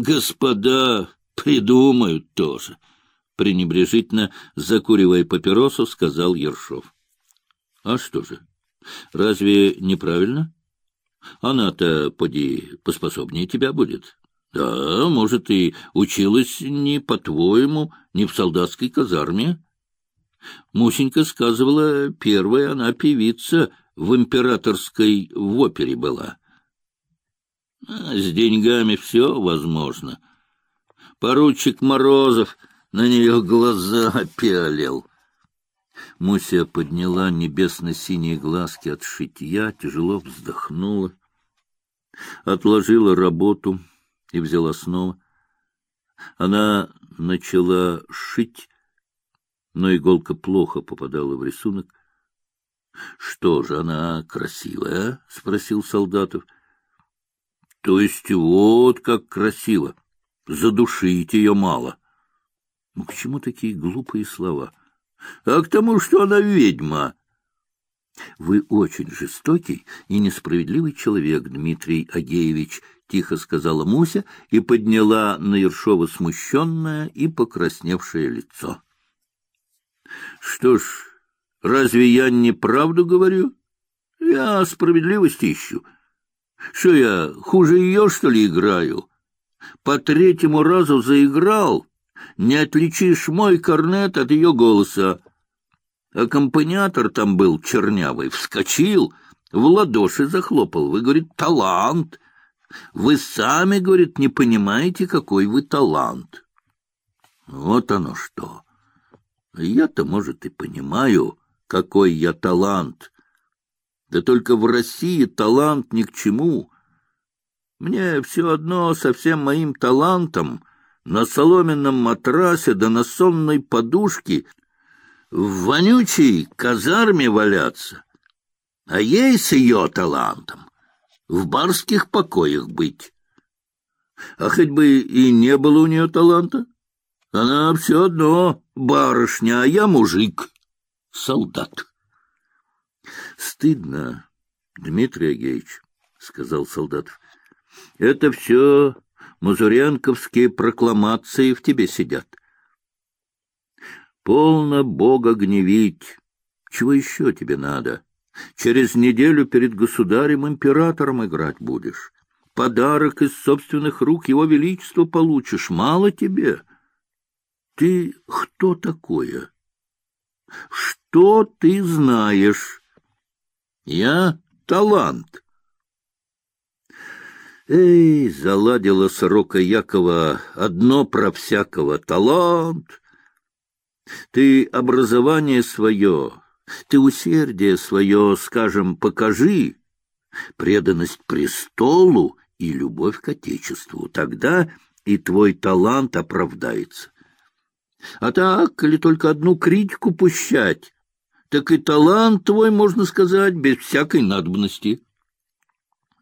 Господа придумают тоже, пренебрежительно закуривая папиросу, сказал Ершов. А что же? Разве неправильно? Она-то, поди, поспособнее тебя будет. Да, может, и училась не по-твоему, не в солдатской казарме. Мусенька сказывала, первая она певица в императорской в опере была. А с деньгами все возможно. Поручик Морозов на нее глаза пялил. Муся подняла небесно-синие глазки от шитья, тяжело вздохнула, отложила работу и взяла снова. Она начала шить, но иголка плохо попадала в рисунок. — Что же, она красивая? А? — спросил Солдатов. — То есть вот как красиво. Задушить ее мало. Ну, к чему такие глупые слова? А к тому, что она ведьма. Вы очень жестокий и несправедливый человек, Дмитрий Агеевич, — тихо сказала Муся и подняла на Ершова смущенное и покрасневшее лицо. — Что ж, разве я не правду говорю? Я справедливости ищу. Что я, хуже ее, что ли, играю? По третьему разу заиграл, не отличишь мой корнет от ее голоса. Аккомпаниатор там был чернявый, вскочил, в ладоши захлопал. Вы, говорит, талант — вы сами, говорит, не понимаете, какой вы талант. Вот оно что. Я-то, может, и понимаю, какой я талант. Да только в России талант ни к чему. Мне все одно со всем моим талантом на соломенном матрасе да на сонной подушке в вонючей казарме валяться, а ей с ее талантом в барских покоях быть. А хоть бы и не было у нее таланта, она все одно барышня, а я мужик, солдат. — Стыдно, Дмитрий Агеевич, — сказал Солдатов. — Это все мазуренковские прокламации в тебе сидят. Полно Бога гневить. Чего еще тебе надо? — Через неделю перед государем-императором играть будешь. Подарок из собственных рук его величества получишь. Мало тебе. Ты кто такое? Что ты знаешь? Я талант. Эй, заладила сорока Якова одно про всякого талант. Ты образование свое ты усердие свое, скажем, покажи, преданность престолу и любовь к Отечеству. Тогда и твой талант оправдается. А так, коли только одну критику пущать, так и талант твой, можно сказать, без всякой надобности.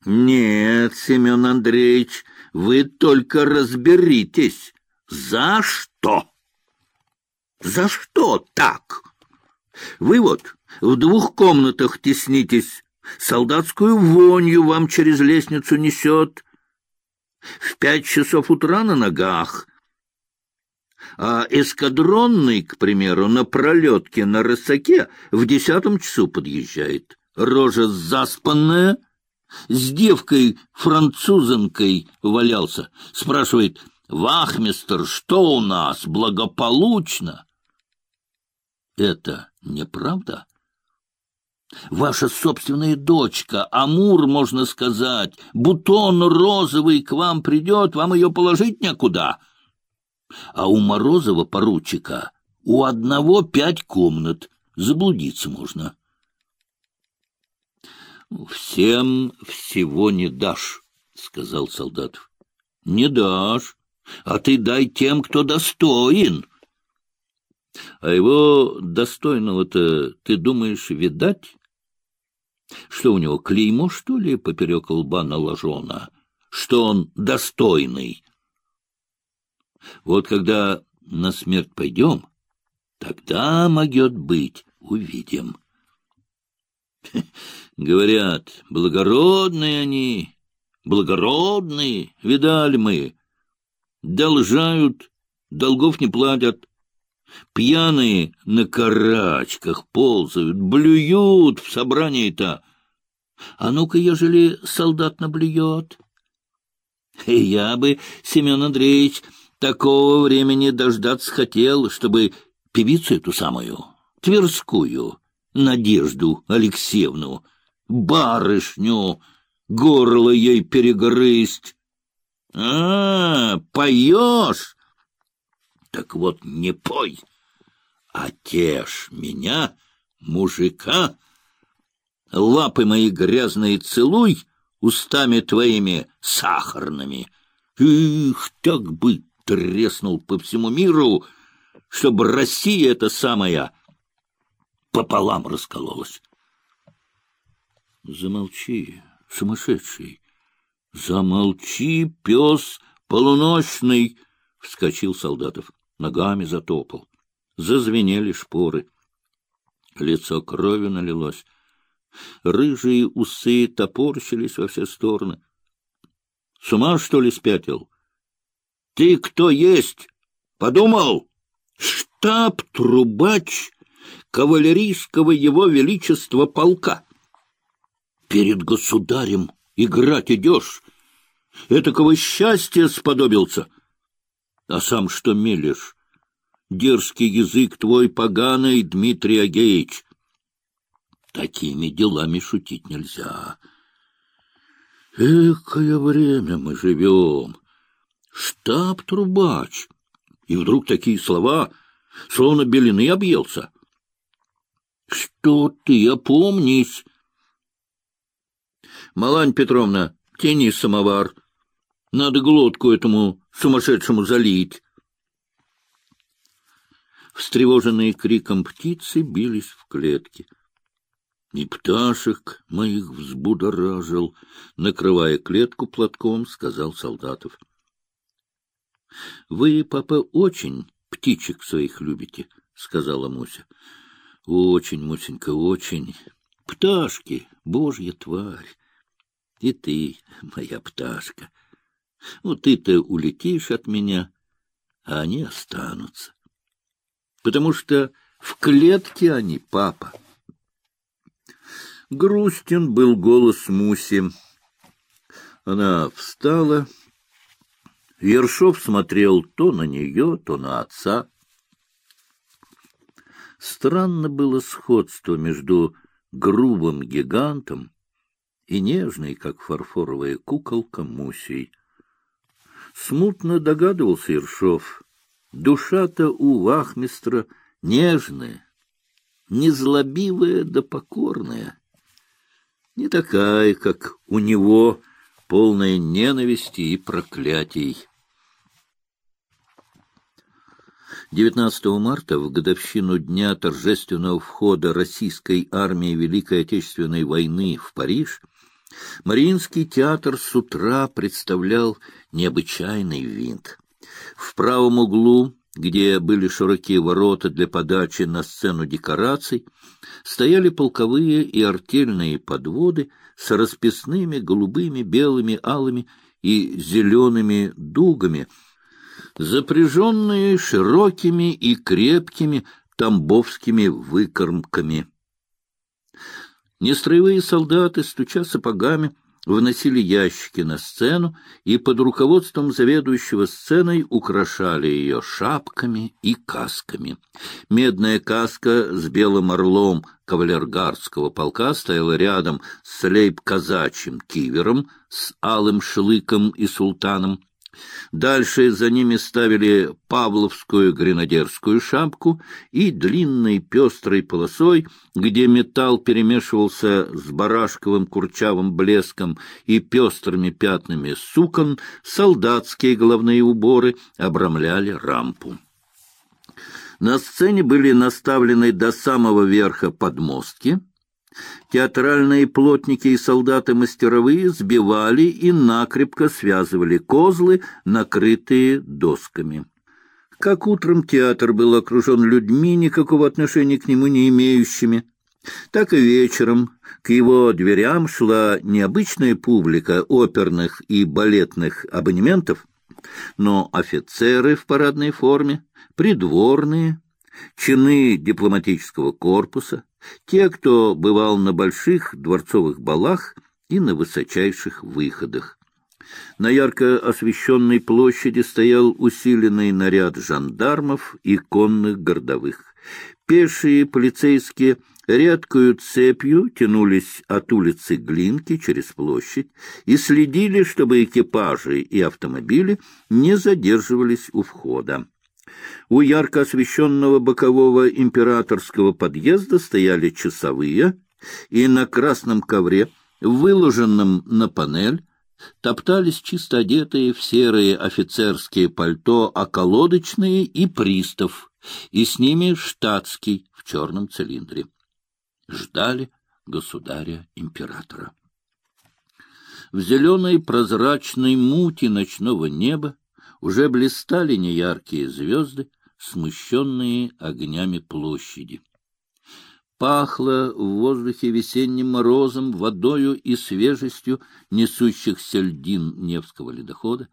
Нет, Семен Андреевич, вы только разберитесь, за что? За что так? Вы вот в двух комнатах теснитесь, солдатскую вонью вам через лестницу несет. В пять часов утра на ногах. А эскадронный, к примеру, на пролетке на рысаке в десятом часу подъезжает. Рожа заспанная, с девкой-французенкой валялся. Спрашивает, «Вахмистер, что у нас, благополучно?» Это неправда? Ваша собственная дочка, Амур, можно сказать, бутон розовый к вам придет, вам ее положить некуда. А у Морозова поручика у одного пять комнат, заблудиться можно. — Всем всего не дашь, — сказал Солдатов. — Не дашь, а ты дай тем, кто достоин. — а его достойного-то, ты думаешь, видать? Что у него, клеймо, что ли, поперек лба наложено? Что он достойный? Вот когда на смерть пойдем, тогда, могет быть, увидим. Говорят, благородные они, благородные, видали мы. Должают, долгов не платят. Пьяные на карачках ползают, блюют в собрании-то. А ну-ка, ежели солдат наблюет? Я бы, Семен Андреевич, такого времени дождаться хотел, чтобы певицу эту самую, Тверскую, Надежду Алексеевну, барышню, горло ей перегрызть. А, поешь? Так вот не пой, а тешь меня, мужика, лапы мои грязные целуй, устами твоими сахарными. Их, так бы треснул по всему миру, чтобы Россия эта самая пополам раскололась. Замолчи, сумасшедший, замолчи, пес полуночный, — вскочил Солдатов, ногами затопал. Зазвенели шпоры. Лицо кровью налилось. Рыжие усы топорщились во все стороны. — С ума, что ли, спятил? — Ты кто есть? Подумал? Штаб-трубач кавалерийского его величества полка. Перед государем играть идешь. Этакого счастья сподобился. А сам что мелешь? Дерзкий язык твой поганый, Дмитрий Агеич. Такими делами шутить нельзя. Экое время мы живем. Штаб-трубач. И вдруг такие слова, словно белины объелся. Что ты, опомнись! Малань Петровна, тяни самовар. Надо глотку этому сумасшедшему залить. Встревоженные криком птицы бились в клетке. И пташек моих взбудоражил, накрывая клетку платком, сказал Солдатов. — Вы, папа, очень птичек своих любите, — сказала Муся. — Очень, Мусенька, очень. Пташки, божья тварь. И ты, моя пташка. Ну, ты-то улетишь от меня, а они останутся. Потому что в клетке они, папа. — Грустен был голос Муси. Она встала. Ершов смотрел то на нее, то на отца. Странно было сходство между грубым гигантом и нежной, как фарфоровая куколка, Мусей. Смутно догадывался Ершов. Душа-то у вахмистра нежная, незлобивая да покорная не такая, как у него, полная ненависти и проклятий. 19 марта, в годовщину дня торжественного входа российской армии Великой Отечественной войны в Париж, Мариинский театр с утра представлял необычайный винт. В правом углу где были широкие ворота для подачи на сцену декораций, стояли полковые и артельные подводы с расписными голубыми, белыми, алыми и зелеными дугами, запряженные широкими и крепкими тамбовскими выкормками. Нестроевые солдаты, стуча сапогами, выносили ящики на сцену и под руководством заведующего сценой украшали ее шапками и касками. Медная каска с белым орлом кавалергардского полка стояла рядом с лейб-казачьим кивером, с алым шлыком и султаном, Дальше за ними ставили павловскую гренадерскую шапку и длинной пестрой полосой, где металл перемешивался с барашковым курчавым блеском и пестрыми пятнами сукон, солдатские головные уборы обрамляли рампу. На сцене были наставлены до самого верха подмостки — Театральные плотники и солдаты-мастеровые сбивали и накрепко связывали козлы, накрытые досками. Как утром театр был окружен людьми, никакого отношения к нему не имеющими, так и вечером к его дверям шла необычная публика оперных и балетных абонементов, но офицеры в парадной форме, придворные, чины дипломатического корпуса, те, кто бывал на больших дворцовых балах и на высочайших выходах. На ярко освещенной площади стоял усиленный наряд жандармов и конных городовых. Пешие полицейские редкую цепью тянулись от улицы Глинки через площадь и следили, чтобы экипажи и автомобили не задерживались у входа. У ярко освещенного бокового императорского подъезда стояли часовые, и на красном ковре, выложенном на панель, топтались чисто одетые в серые офицерские пальто околодочные и пристав, и с ними штатский в черном цилиндре. Ждали государя-императора. В зеленой прозрачной мути ночного неба уже блистали неяркие звезды, смущенные огнями площади. Пахло в воздухе весенним морозом, водою и свежестью несущихся льдин Невского ледохода.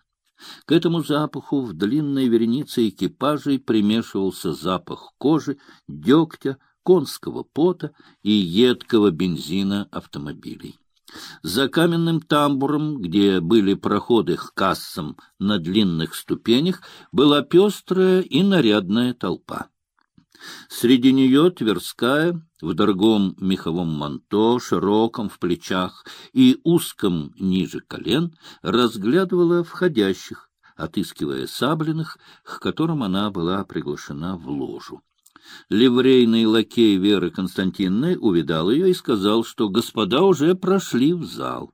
К этому запаху в длинной веренице экипажей примешивался запах кожи, дегтя, конского пота и едкого бензина автомобилей. За каменным тамбуром, где были проходы к кассам на длинных ступенях, была пестрая и нарядная толпа. Среди нее Тверская в дорогом меховом манто, широком в плечах и узком ниже колен, разглядывала входящих, отыскивая сабленных, к которым она была приглашена в ложу. Ливрейный лакей Веры Константиновны увидал ее и сказал, что господа уже прошли в зал.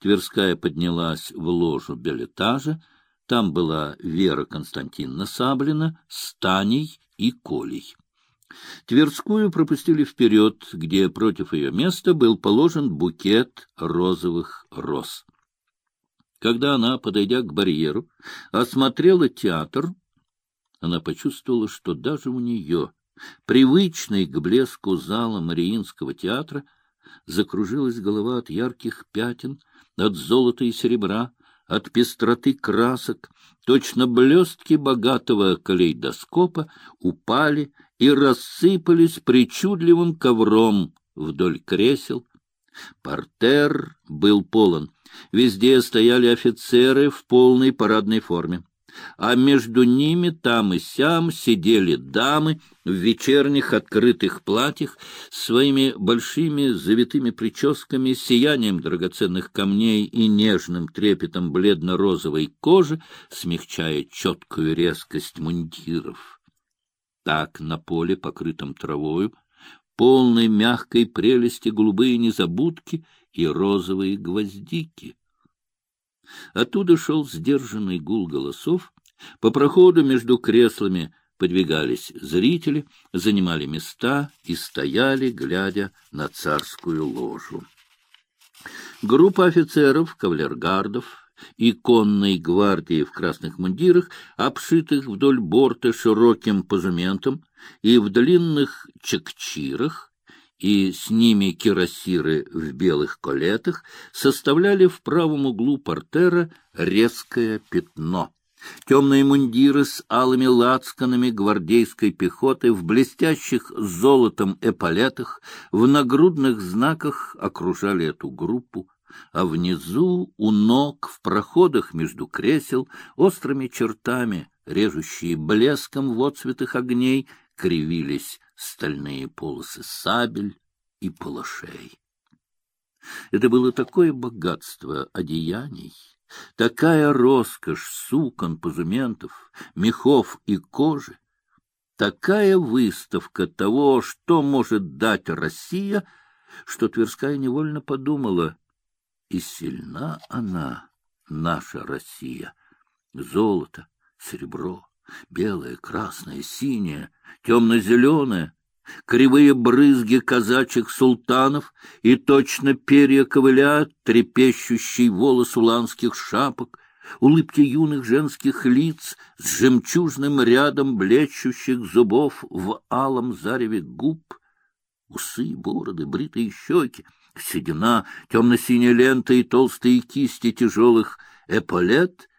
Тверская поднялась в ложу билетажа. Там была Вера Константиновна Саблина с Таней и Колей. Тверскую пропустили вперед, где против ее места был положен букет розовых роз. Когда она, подойдя к барьеру, осмотрела театр, она почувствовала, что даже у нее, привычной к блеску зала Мариинского театра, закружилась голова от ярких пятен, от золота и серебра, от пестроты красок, точно блестки богатого калейдоскопа упали и рассыпались причудливым ковром вдоль кресел. Портер был полон. Везде стояли офицеры в полной парадной форме а между ними там и сям сидели дамы в вечерних открытых платьях своими большими завитыми прическами, сиянием драгоценных камней и нежным трепетом бледно-розовой кожи, смягчая четкую резкость мундиров. Так на поле, покрытом травою, полной мягкой прелести голубые незабудки и розовые гвоздики. Оттуда шел сдержанный гул голосов. По проходу между креслами подвигались зрители, занимали места и стояли, глядя на царскую ложу. Группа офицеров, кавалергардов и конной гвардии в красных мундирах, обшитых вдоль борта широким позументом и в длинных чекчирах, и с ними кирасиры в белых колетах составляли в правом углу портера резкое пятно. Темные мундиры с алыми лацканами гвардейской пехоты в блестящих золотом эполетах, в нагрудных знаках окружали эту группу, а внизу, у ног, в проходах между кресел, острыми чертами, режущие блеском в отцветах огней, кривились стальные полосы сабель и палашей. Это было такое богатство одеяний, такая роскошь сукон, позументов, мехов и кожи, такая выставка того, что может дать Россия, что Тверская невольно подумала, и сильна она, наша Россия, золото, серебро, белое, красное, синее, темно-зеленое, кривые брызги казачьих султанов и точно перья ковыля, трепещущий волос уланских шапок, улыбки юных женских лиц с жемчужным рядом блещущих зубов в алом зареве губ, усы, бороды, бритые щеки, седина, темно-синяя лента и толстые кисти тяжелых эполет —